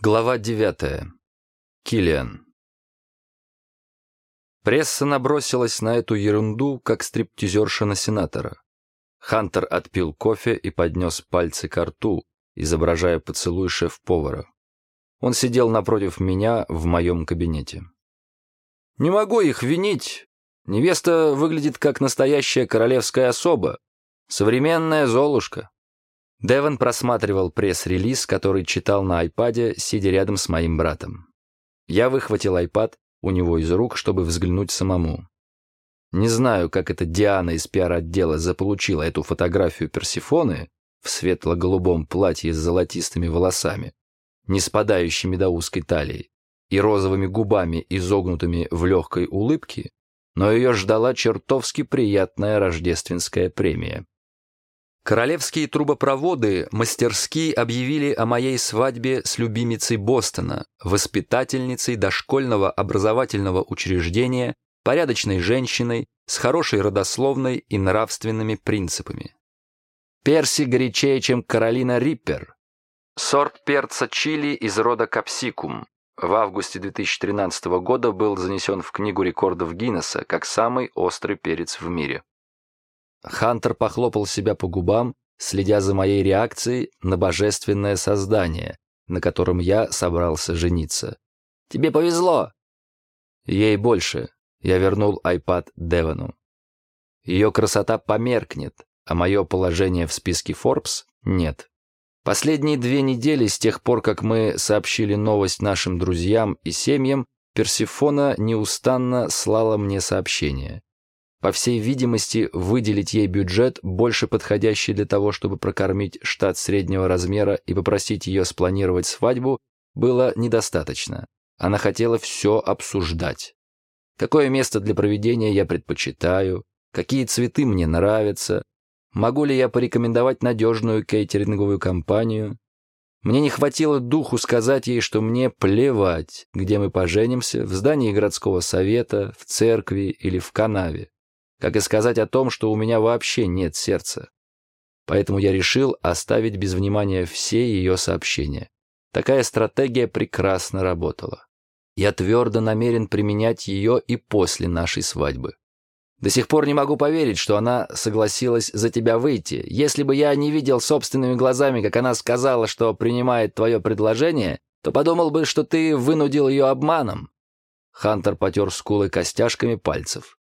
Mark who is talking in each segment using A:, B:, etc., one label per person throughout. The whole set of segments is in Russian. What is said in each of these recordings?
A: Глава 9. Киллиан. Пресса набросилась на эту ерунду, как стриптизерша на сенатора. Хантер отпил кофе и поднес пальцы к рту, изображая поцелуй шеф-повара. Он сидел напротив меня в моем кабинете. «Не могу их винить. Невеста выглядит как настоящая королевская особа. Современная Золушка. Деван просматривал пресс-релиз, который читал на айпаде, сидя рядом с моим братом. Я выхватил айпад у него из рук, чтобы взглянуть самому. Не знаю, как эта Диана из пиар-отдела заполучила эту фотографию Персифоны в светло-голубом платье с золотистыми волосами, не спадающими до узкой талии, и розовыми губами, изогнутыми в легкой улыбке, но ее ждала чертовски приятная рождественская премия. Королевские трубопроводы мастерски объявили о моей свадьбе с любимицей Бостона, воспитательницей дошкольного образовательного учреждения, порядочной женщиной с хорошей родословной и нравственными принципами. Перси горячее, чем Каролина Риппер. Сорт перца чили из рода капсикум. В августе 2013 года был занесен в Книгу рекордов Гиннесса как самый острый перец в мире. Хантер похлопал себя по губам, следя за моей реакцией на божественное создание, на котором я собрался жениться. «Тебе повезло!» Ей больше. Я вернул айпад Девону. Ее красота померкнет, а мое положение в списке Forbes нет. Последние две недели с тех пор, как мы сообщили новость нашим друзьям и семьям, Персифона неустанно слала мне сообщения. По всей видимости, выделить ей бюджет, больше подходящий для того, чтобы прокормить штат среднего размера и попросить ее спланировать свадьбу, было недостаточно. Она хотела все обсуждать. Какое место для проведения я предпочитаю, какие цветы мне нравятся, могу ли я порекомендовать надежную кейтеринговую компанию. Мне не хватило духу сказать ей, что мне плевать, где мы поженимся, в здании городского совета, в церкви или в канаве как и сказать о том, что у меня вообще нет сердца. Поэтому я решил оставить без внимания все ее сообщения. Такая стратегия прекрасно работала. Я твердо намерен применять ее и после нашей свадьбы. До сих пор не могу поверить, что она согласилась за тебя выйти. Если бы я не видел собственными глазами, как она сказала, что принимает твое предложение, то подумал бы, что ты вынудил ее обманом. Хантер потер скулы костяшками пальцев.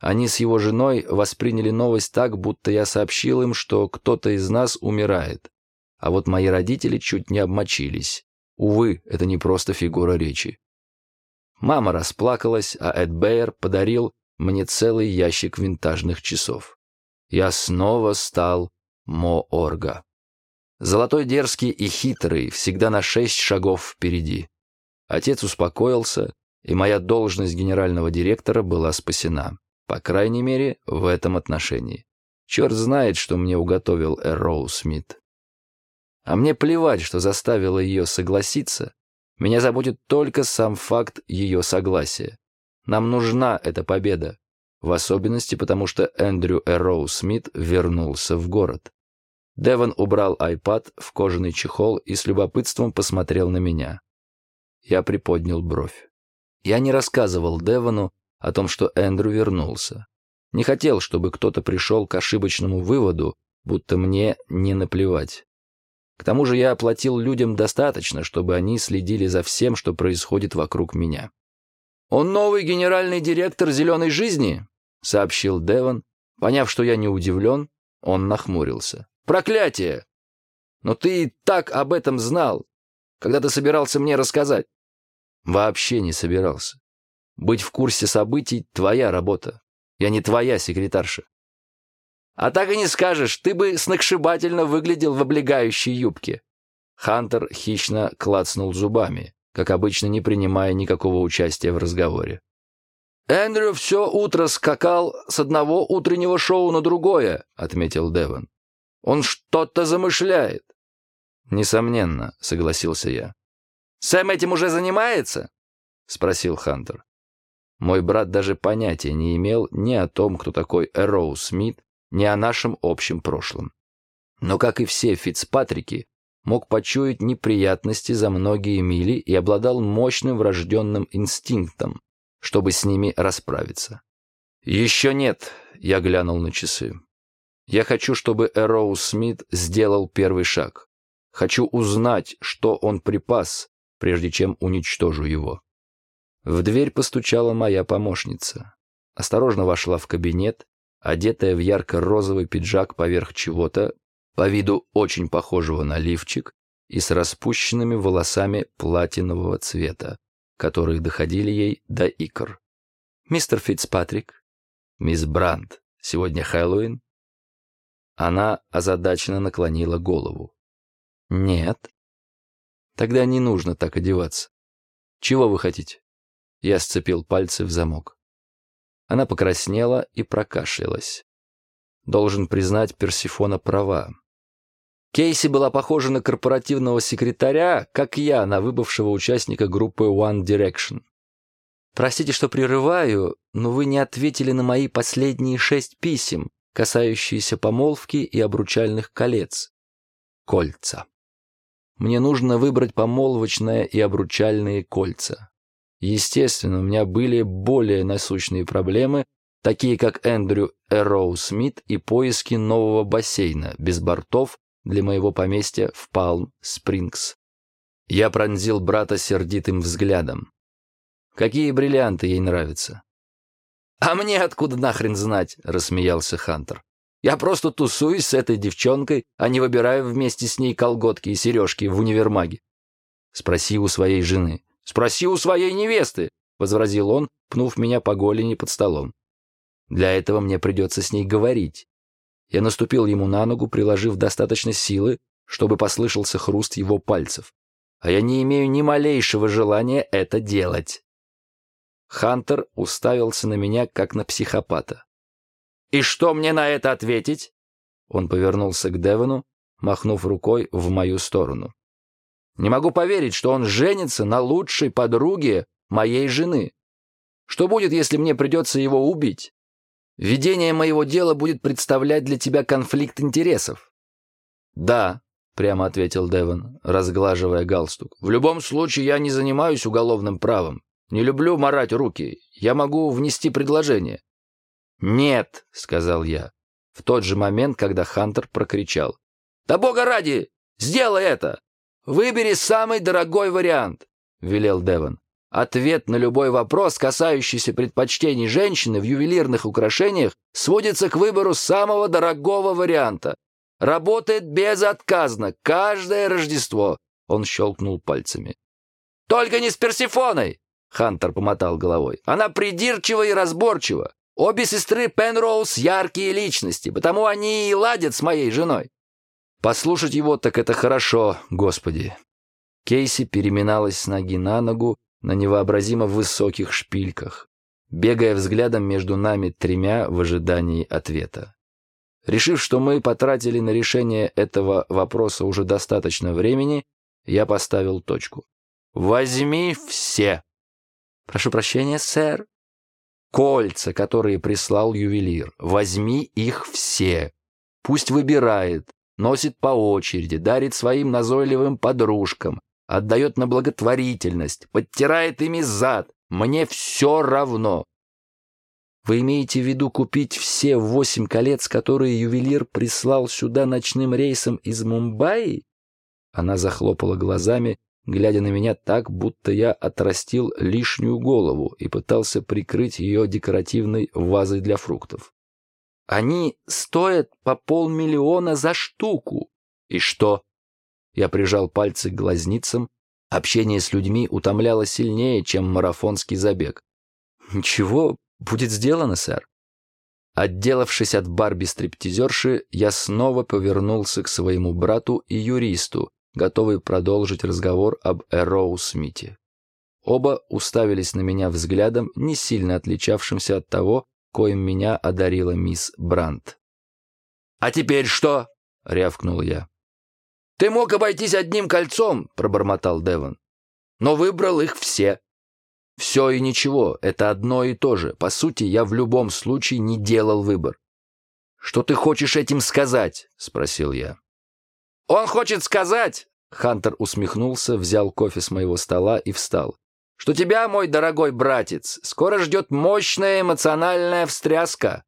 A: Они с его женой восприняли новость так, будто я сообщил им, что кто-то из нас умирает. А вот мои родители чуть не обмочились. Увы, это не просто фигура речи. Мама расплакалась, а Эд Бейер подарил мне целый ящик винтажных часов. Я снова стал Мо-Орга. Золотой дерзкий и хитрый, всегда на шесть шагов впереди. Отец успокоился, и моя должность генерального директора была спасена. По крайней мере, в этом отношении. Черт знает, что мне уготовил Эрроу Смит. А мне плевать, что заставило ее согласиться. Меня заботит только сам факт ее согласия. Нам нужна эта победа. В особенности потому, что Эндрю Эрроу Смит вернулся в город. Девон убрал айпад в кожаный чехол и с любопытством посмотрел на меня. Я приподнял бровь. Я не рассказывал Девону, о том, что Эндрю вернулся. Не хотел, чтобы кто-то пришел к ошибочному выводу, будто мне не наплевать. К тому же я оплатил людям достаточно, чтобы они следили за всем, что происходит вокруг меня. «Он новый генеральный директор «Зеленой жизни», — сообщил Деван. Поняв, что я не удивлен, он нахмурился. «Проклятие! Но ты и так об этом знал, когда ты собирался мне рассказать». «Вообще не собирался. Быть в курсе событий — твоя работа. Я не твоя секретарша. А так и не скажешь, ты бы сногсшибательно выглядел в облегающей юбке. Хантер хищно клацнул зубами, как обычно не принимая никакого участия в разговоре. «Эндрю все утро скакал с одного утреннего шоу на другое», — отметил Девон. «Он что-то замышляет». «Несомненно», — согласился я. «Сэм этим уже занимается?» — спросил Хантер. Мой брат даже понятия не имел ни о том, кто такой Эроу Смит, ни о нашем общем прошлом. Но, как и все Фицпатрики, мог почуять неприятности за многие мили и обладал мощным врожденным инстинктом, чтобы с ними расправиться. «Еще нет», — я глянул на часы. «Я хочу, чтобы Эроу Смит сделал первый шаг. Хочу узнать, что он припас, прежде чем уничтожу его». В дверь постучала моя помощница. Осторожно вошла в кабинет, одетая в ярко-розовый пиджак поверх чего-то, по виду очень похожего на лифчик, и с распущенными волосами платинового цвета, которые доходили ей до икр. «Мистер Фицпатрик?» «Мисс Брандт, сегодня Хэллоуин?» Она озадаченно наклонила голову. «Нет». «Тогда не нужно так одеваться. Чего вы хотите?» Я сцепил пальцы в замок. Она покраснела и прокашлялась. Должен признать, Персифона права. Кейси была похожа на корпоративного секретаря, как я, на выбывшего участника группы One Direction. Простите, что прерываю, но вы не ответили на мои последние шесть писем, касающиеся помолвки и обручальных колец. Кольца. Мне нужно выбрать помолвочное и обручальные кольца. Естественно, у меня были более насущные проблемы, такие как Эндрю Эроу Смит и поиски нового бассейна без бортов для моего поместья в Палм-Спрингс. Я пронзил брата сердитым взглядом. Какие бриллианты ей нравятся? «А мне откуда нахрен знать?» — рассмеялся Хантер. «Я просто тусуюсь с этой девчонкой, а не выбираю вместе с ней колготки и сережки в универмаге». Спроси у своей жены. «Спроси у своей невесты», — возразил он, пнув меня по голени под столом. «Для этого мне придется с ней говорить». Я наступил ему на ногу, приложив достаточно силы, чтобы послышался хруст его пальцев. А я не имею ни малейшего желания это делать. Хантер уставился на меня, как на психопата. «И что мне на это ответить?» Он повернулся к Девону, махнув рукой в мою сторону. Не могу поверить, что он женится на лучшей подруге моей жены. Что будет, если мне придется его убить? Ведение моего дела будет представлять для тебя конфликт интересов. Да, прямо ответил Девон, разглаживая галстук. В любом случае я не занимаюсь уголовным правом. Не люблю марать руки. Я могу внести предложение. Нет, сказал я, в тот же момент, когда Хантер прокричал. Да бога ради, сделай это! «Выбери самый дорогой вариант», — велел Девон. Ответ на любой вопрос, касающийся предпочтений женщины в ювелирных украшениях, сводится к выбору самого дорогого варианта. Работает безотказно, каждое Рождество. Он щелкнул пальцами. «Только не с Персифоной!» Хантер помотал головой. «Она придирчива и разборчива. Обе сестры Пенроуз яркие личности, потому они и ладят с моей женой. Послушать его так это хорошо, Господи. Кейси переминалась с ноги на ногу на невообразимо высоких шпильках, бегая взглядом между нами тремя в ожидании ответа. Решив, что мы потратили на решение этого вопроса уже достаточно времени, я поставил точку. «Возьми все!» «Прошу прощения, сэр». «Кольца, которые прислал ювелир. Возьми их все. Пусть выбирает, носит по очереди, дарит своим назойливым подружкам, отдает на благотворительность, подтирает ими зад. Мне все равно. Вы имеете в виду купить все восемь колец, которые ювелир прислал сюда ночным рейсом из Мумбаи? Она захлопала глазами, глядя на меня так, будто я отрастил лишнюю голову и пытался прикрыть ее декоративной вазой для фруктов. Они стоят по полмиллиона за штуку. И что? Я прижал пальцы к глазницам. Общение с людьми утомляло сильнее, чем марафонский забег. Ничего, будет сделано, сэр. Отделавшись от Барби-стриптизерши, я снова повернулся к своему брату и юристу, готовый продолжить разговор об Эроу Смите. Оба уставились на меня взглядом, не сильно отличавшимся от того, коим меня одарила мисс Брандт. «А теперь что?» — рявкнул я. «Ты мог обойтись одним кольцом», — пробормотал Девон. «Но выбрал их все». «Все и ничего, это одно и то же. По сути, я в любом случае не делал выбор». «Что ты хочешь этим сказать?» — спросил я. «Он хочет сказать», Хантер усмехнулся, взял кофе с моего стола и встал. «Что тебя, мой дорогой братец, скоро ждет мощная эмоциональная встряска.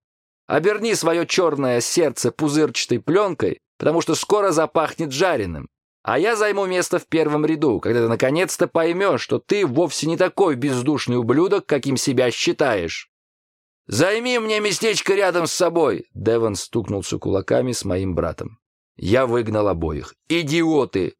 A: Оберни свое черное сердце пузырчатой пленкой, потому что скоро запахнет жареным. А я займу место в первом ряду, когда ты наконец-то поймешь, что ты вовсе не такой бездушный ублюдок, каким себя считаешь. «Займи мне местечко рядом с собой!» Деван стукнулся кулаками с моим братом. Я выгнал обоих. «Идиоты!